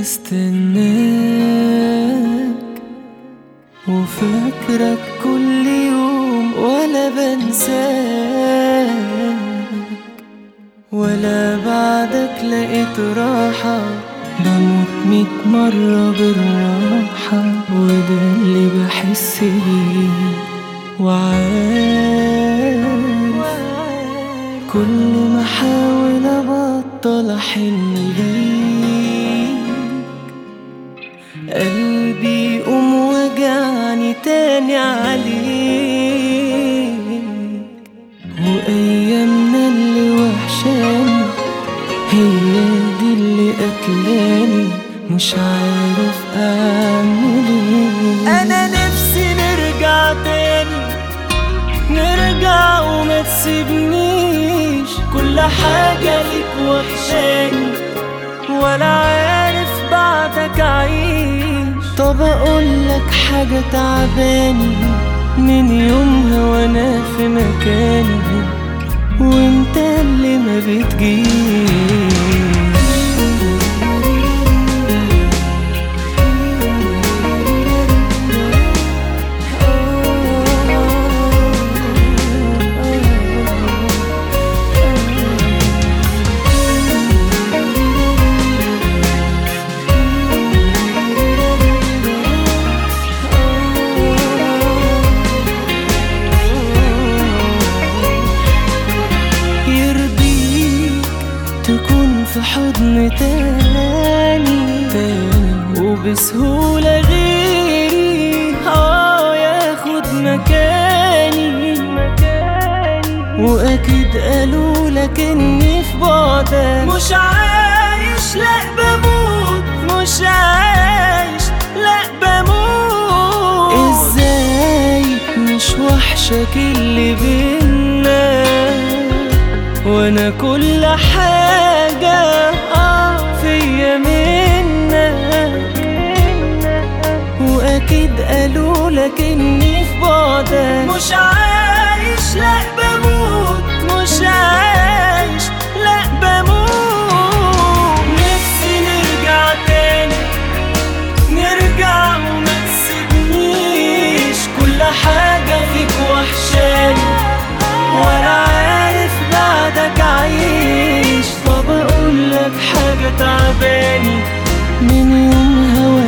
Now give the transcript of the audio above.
بستناك وفاكرك كل يوم ولا بنساك. ولا بعدك لقيت راحة بموت ميت مرة بالراحة وده اللي بحس بيه. وعارف كل ما احاول أبطل أحن ليك تاني عليك. وايامنا اللي وحشاني هي دي اللي قتلاني مش عارف أعمل إيه. أنا نفسي نرجع تاني نرجع وما تسيبنيش. كل حاجة ليك أقولك حاجة تعباني من يومها وأنا في مكاني وأنت اللي ما بتجيش في حضن تاني, تاني وبسهولة غيري. آه ياخد مكاني. وأكيد قالوا لك إني في بعدك. مش عايش لا بموت. مش عايش لا بموت. إزاي مش وحشك اللي بينا؟ وأنا كل حاجة لك إني في بعدك. مش عايش لا بموت. مش عايش لا بموت. نفسي نرجع تاني. نرجع وما تسيبنيش كل حاجة فيك وحشاني. ولا عارف بعدك عايش. طب اقولك حاجة تعباني. من يوم